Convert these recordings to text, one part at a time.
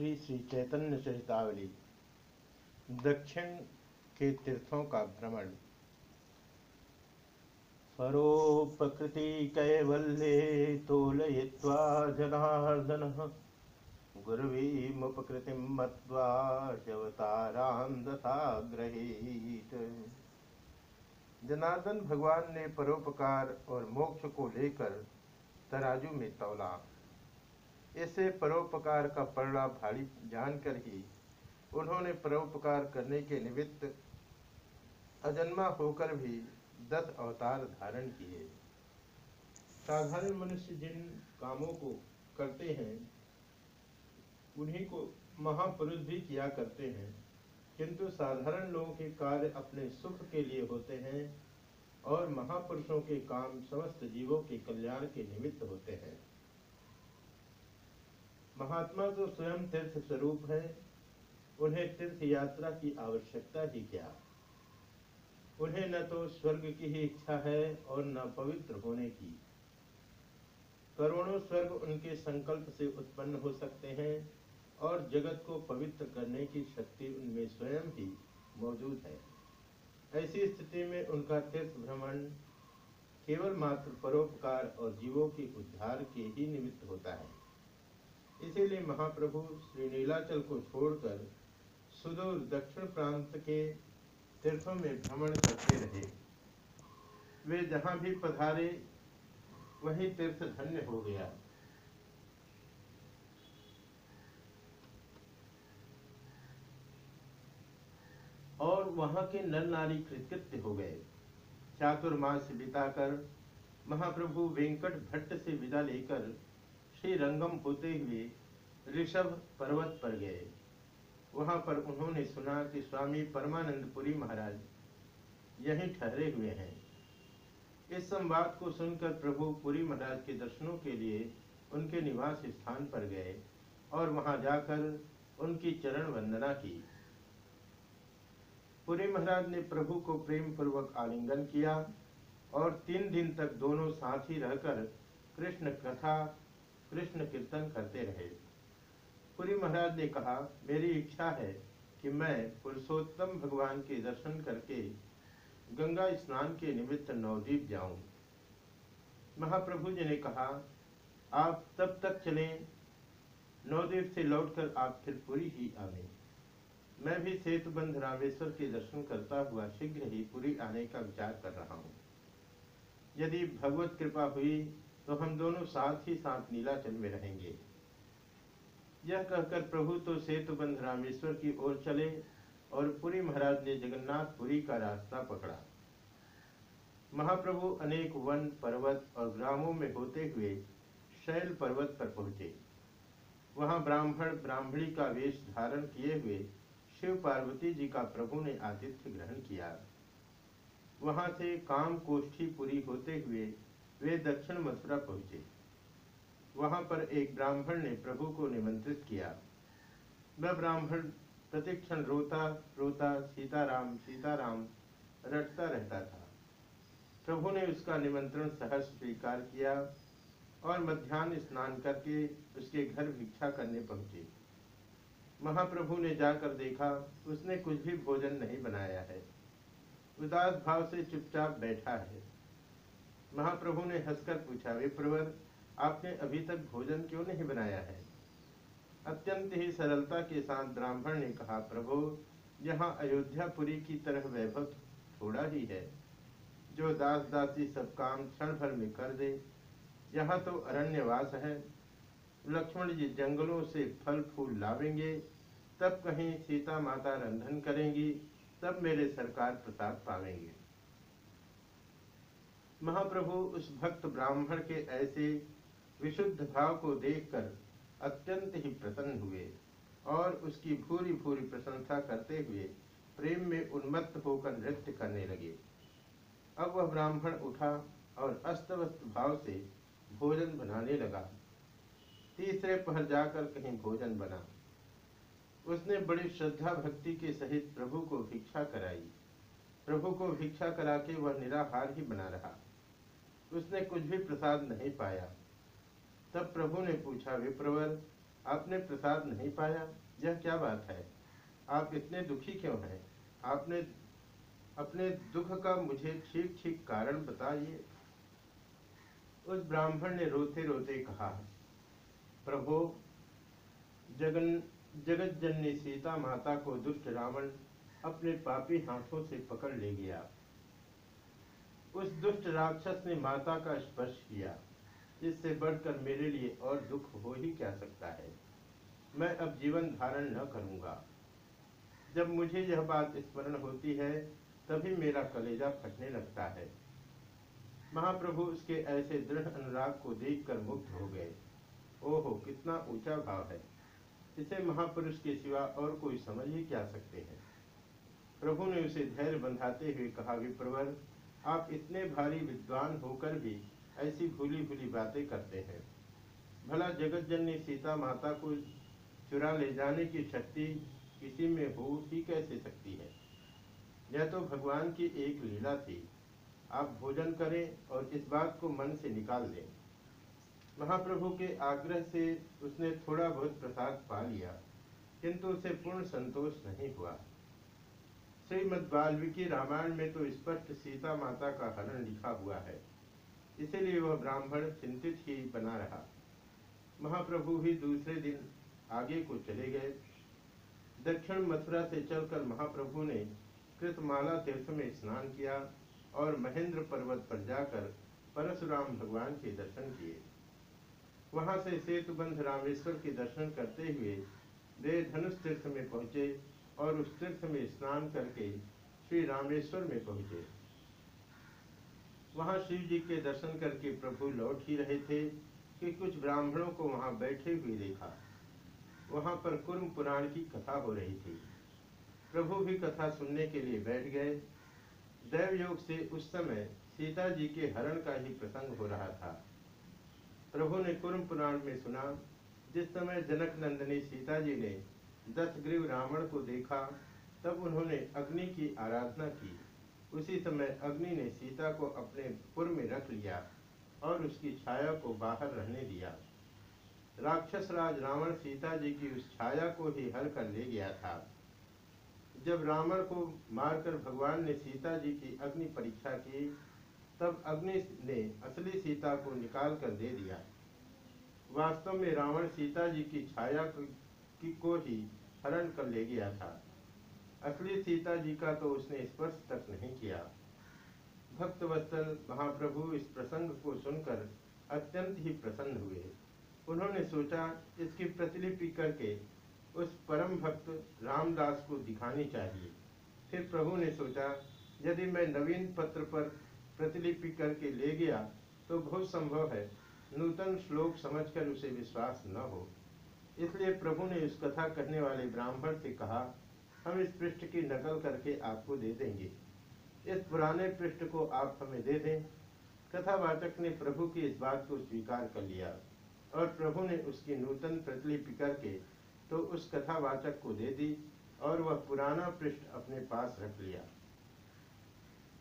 श्री श्री चैतन्य चरितावली, दक्षिण के तीर्थों का भ्रमण। परोपकृति कैवल्ये तोलयित्वा जनार्दन, गुरुवीमुपकृति मत्वा शवतारां दशाग्रहीत जनार्दन भगवान ने परोपकार और मोक्ष को लेकर तराजू में तौला इसे परोपकार का पड़ा भारी जानकर ही उन्होंने परोपकार करने के निमित्त अजन्मा होकर भी दस अवतार धारण किए। साधारण मनुष्य जिन कामों को करते हैं, उन्हीं को महापुरुष भी किया करते हैं। किंतु साधारण लोगों के कार्य अपने सुख के लिए होते हैं और महापुरुषों के काम समस्त जीवों के कल्याण के निमित्त होते हैं। महात्मा तो स्वयं तीर्थ स्वरूप है, उन्हें तीर्थ यात्रा की आवश्यकता ही क्या? उन्हें न तो स्वर्ग की ही इच्छा है और न पवित्र होने की। करोड़ों स्वर्ग उनके संकल्प से उत्पन्न हो सकते हैं और जगत को पवित्र करने की शक्ति उनमें स्वयं ही मौजूद है। ऐसी स्थिति में उनका तीर्थ भ्रमण केवल मात्र परोपकार और जीवों के उद्धार के ही निमित्त होता है। इसीलिए महाप्रभु श्री नीलाचल को छोड़कर सुदूर दक्षिण प्रांत के तीर्थों में भ्रमण करते रहे। वे जहाँ भी पधारे, वही तीर्थ धन्य हो गया। और वहाँ के नर नारी कृतकृत्य हो गए। चातुर्मास बिताकर महाप्रभु वेंकट भट्ट से विदा लेकर श्री रंगम होते हुए ऋषभ पर्वत पर गए। वहाँ पर उन्होंने सुना कि स्वामी परमानंदपुरी महाराज यहीं ठहरे हुए हैं। इस संवाद को सुनकर प्रभु पुरी महाराज के दर्शनों के लिए उनके निवास स्थान पर गए और वहाँ जाकर उनकी चरण वंदना की। पुरी महाराज ने प्रभु को प्रेम पूर्वक आलिंगन किया और तीन दिन तक दोनों साथ ही रहकर कृष्ण कथा कृष्ण कीर्तन करते रहे। पुरी महाराज ने कहा, मेरी इच्छा है कि मैं पुरुषोत्तम भगवान के दर्शन करके गंगा स्नान के निमित्त नवदीप जाऊँ। महाप्रभु जी ने कहा, आप तब तक चलें, नवदीप से लौटकर आप फिर पुरी ही आवे। मैं भी सेतुबंध रामेश्वर के दर्शन करता हुआ शीघ्र ही पुरी आने का विचार कर रहा हूँ। यदि भगवत कृपा हुई तो हम दोनों साथ ही साथ नीलाचल में रहेंगे। यह कहकर प्रभु तो सेतुबंध रामेश्वर की ओर चले और पुरी महाराज ने जगन्नाथपुरी का रास्ता पकड़ा। महाप्रभु अनेक वन, पर्वत और ग्रामों में होते हुए शैल पर्वत पर पहुँचे। वहाँ ब्राह्मण, ब्राह्मणी का वेश धारण किए हुए शिव पार्वती जी का प्रभु ने आतिथ्य ग्रहण किया। वहाँ से काम कोष्ठी पूरी होते हुए वे दक्षिण मथुरा पहुँचे। वहाँ पर एक ब्राह्मण ने प्रभु को निमंत्रित किया। वह ब्राह्मण प्रतिक्षण रोता रोता, सीताराम सीताराम, रटता रहता था। प्रभु ने उसका निमंत्रण सहर्ष स्वीकार किया और मध्यान्ह स्नान करके उसके घर भिक्षा करने पहुँचे। महाप्रभु ने जाकर देखा, उसने कुछ भी भोजन नहीं बनाया है। उदास भाव से चुपचाप बैठा है। महाप्रभु ने हंसकर पूछा विप्रवर आपने अभी तक भोजन क्यों नहीं बनाया है? अत्यंत ही सरलता के साथ ब्राह्मण ने कहा, प्रभु, यहाँ अयोध्यापुरी की तरह वैभव थोड़ा ही है। जो दास दासी सब काम क्षण भर में कर दे, यहाँ तो अरण्यवास है। लक्ष्मण जी जंगलों से फल फूल लावेंगे, तब कहीं सीता माता रंधन करेंगी, तब मेरे सरकार प्रसाद पावेंगे। महाप्रभु उस भक्त ब्राह्मण के ऐसे विशुद्ध भाव को देखकर अत्यंत ही प्रसन्न हुए और उसकी भूरी भूरी प्रशंसा करते हुए प्रेम में उन्मत्त होकर नृत्य करने लगे। अब वह ब्राह्मण उठा और अस्तव्यस्त भाव से भोजन बनाने लगा। तीसरे पहर जाकर कहीं भोजन बना। उसने बड़ी श्रद्धा भक्ति के सहित प्रभु को भिक्षा कराई। प्रभु को भिक्षा करा के वह निराहार ही बना रहा। उसने कुछ भी प्रसाद नहीं पाया। तब प्रभु ने पूछा, विप्रवर, आपने प्रसाद नहीं पाया? यह क्या बात है? आप इतने दुखी क्यों हैं? आपने, अपने दुख का मुझे ठीक ठीक कारण बताइए। उस ब्राह्मण ने रोते रोते कहा, प्रभु, जगन जगत जननी सीता माता को दुष्ट रावण अपने पापी हाथों से पकड़ ले गया। उस दुष्ट राक्षस ने माता का स्पर्श किया इससे बढ़कर मेरे लिए और दुख हो ही क्या सकता है? मैं अब जीवन धारण न करूँगा। जब मुझे यह बात स्मरण होती है, तभी मेरा कलेजा फटने लगता है। महाप्रभु उसके ऐसे दृढ़ अनुराग को देखकर मुक्त हो गए। ओहो, कितना ऊँचा भाव है। इसे महापुरुष के सिवा और कोई समझ ही क्या सकते हैं? प्रभु ने उसे धैर्य बंधाते हुए कहा, विप्रवर आप इतने भारी विद्वान होकर भी ऐसी भूली भूली बातें करते हैं। भला जगत जननी सीता माता को चुरा ले जाने की शक्ति किसी में हो ही कैसे सकती है? यह तो भगवान की एक लीला थी। आप भोजन करें और इस बात को मन से निकाल दें महाप्रभु के आग्रह से उसने थोड़ा बहुत प्रसाद पा लिया, किंतु उसे पूर्ण संतोष नहीं हुआ। श्रीमद वाल्मीकि रामायण में तो स्पष्ट सीता माता का हरण लिखा हुआ है। इसीलिए वह ब्राह्मण चिंतित ही बना रहा। महाप्रभु भी दूसरे दिन आगे को चले गए। दक्षिण मथुरा से चलकर महाप्रभु ने कृतमाला तीर्थ में स्नान किया और महेंद्र पर्वत पर जाकर परशुराम भगवान के दर्शन किए। वहाँ से सेतुबंध रामेश्वर के दर्शन करते हुए वे धनुष तीर्थ में पहुँचे। और उस तीर्थ में स्नान करके श्री रामेश्वर में पहुँचे। वहाँ शिव जी के दर्शन करके प्रभु लौट ही रहे थे कि कुछ ब्राह्मणों को वहाँ बैठे हुए देखा। वहाँ पर कुर्म पुराण की कथा हो रही थी। प्रभु भी कथा सुनने के लिए बैठ गए। दैव योग से उस समय सीता जी के हरण का ही प्रसंग हो रहा था। प्रभु ने कुर्म पुराण में सुना, जिस समय जनक नंदनी सीता जी ने दशग्रीव रावण को देखा, तब उन्होंने अग्नि की आराधना की। उसी समय अग्नि ने सीता को अपने पुर में रख लिया और उसकी छाया को बाहर रहने दिया। राक्षस राज रावण सीता जी की उस छाया को ही हर कर ले गया था। जब रावण को मारकर भगवान ने सीता जी की अग्नि परीक्षा की, तब अग्नि ने असली सीता को निकाल कर दे दिया। वास्तव में रावण सीता जी की छाया की को ही हरण कर ले गया था। असली सीता जी का तो उसने स्पर्श तक नहीं किया। भक्त वत्सल महाप्रभु इस प्रसंग को सुनकर अत्यंत ही प्रसन्न हुए। उन्होंने सोचा, इसकी प्रतिलिपि करके उस परम भक्त रामदास को दिखानी चाहिए। फिर प्रभु ने सोचा, यदि मैं नवीन पत्र पर प्रतिलिपि करके ले गया तो बहुत संभव है। नूतन श्लोक समझकर उसे विश्वास न हो। इसलिए प्रभु ने इस कथा कहने वाले ब्राह्मण से कहा, हम इस पृष्ठ की नकल करके आपको दे देंगे। इस पुराने पृष्ठ को आप हमें दे दें। कथावाचक ने प्रभु की इस बात को स्वीकार कर लिया और प्रभु ने उसकी नूतन प्रतिलिपि करके तो उस कथावाचक को दे दी और वह पुराना पृष्ठ अपने पास रख लिया।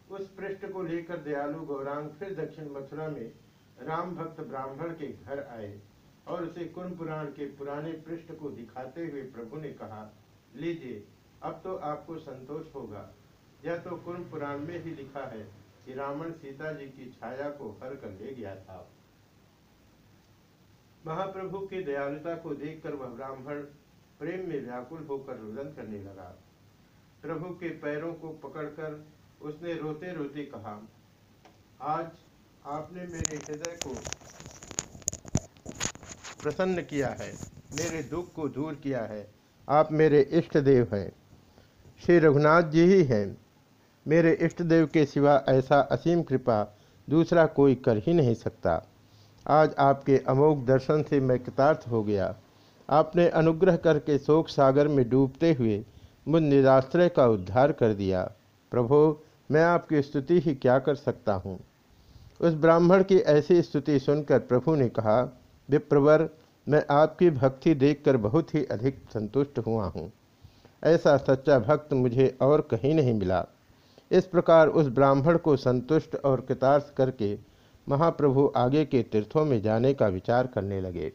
उस पृष्ठ को लेकर दयालु गौरांग फिर दक्षिण मथुरा में राम भक्त ब्राह्मण के घर आए। और उसे कुंभ पुराण के पुराने पृष्ठ को दिखाते हुए प्रभु ने कहा, लीजिए, अब तो आपको संतोष होगा। यह तो कुंभ पुराण में ही लिखा है कि रावण सीता जी की छाया को हर कर ले गया था। महाप्रभु की दयालुता को देखकर वह ब्राह्मण प्रेम में व्याकुल होकर रुदन करने लगा। प्रभु के पैरों को पकड़कर उसने रोते रोते कहा, आज आपने मेरे हृदय को प्रसन्न किया है, मेरे दुख को दूर किया है। आप मेरे इष्ट देव हैं। श्री रघुनाथ जी ही हैं। मेरे इष्ट देव के सिवा ऐसा असीम कृपा दूसरा कोई कर ही नहीं सकता। आज आपके अमोघ दर्शन से मैं कृतार्थ हो गया। आपने अनुग्रह करके शोक सागर में डूबते हुए मुझ निराश्रय का उद्धार कर दिया। प्रभो, मैं आपकी स्तुति ही क्या कर सकता हूँ? उस ब्राह्मण की ऐसी स्तुति सुनकर प्रभु ने कहा विप्रवर मैं आपकी भक्ति देखकर बहुत ही अधिक संतुष्ट हुआ हूँ। ऐसा सच्चा भक्त मुझे और कहीं नहीं मिला। इस प्रकार उस ब्राह्मण को संतुष्ट और कृतार्थ करके महाप्रभु आगे के तीर्थों में जाने का विचार करने लगे।